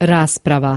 Rasprava.